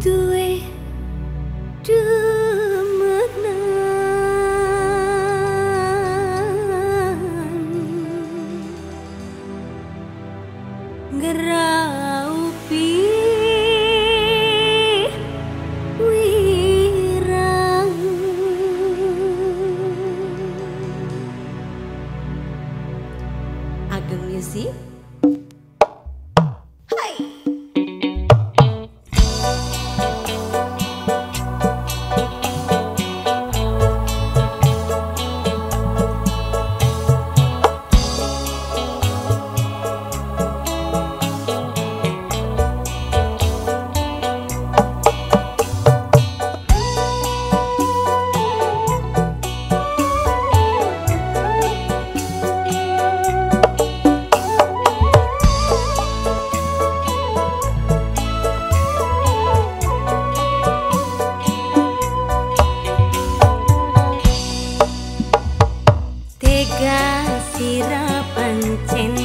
duwe demenan. Ngeraupi wirang. Ageng musik Tiga sirapan cinta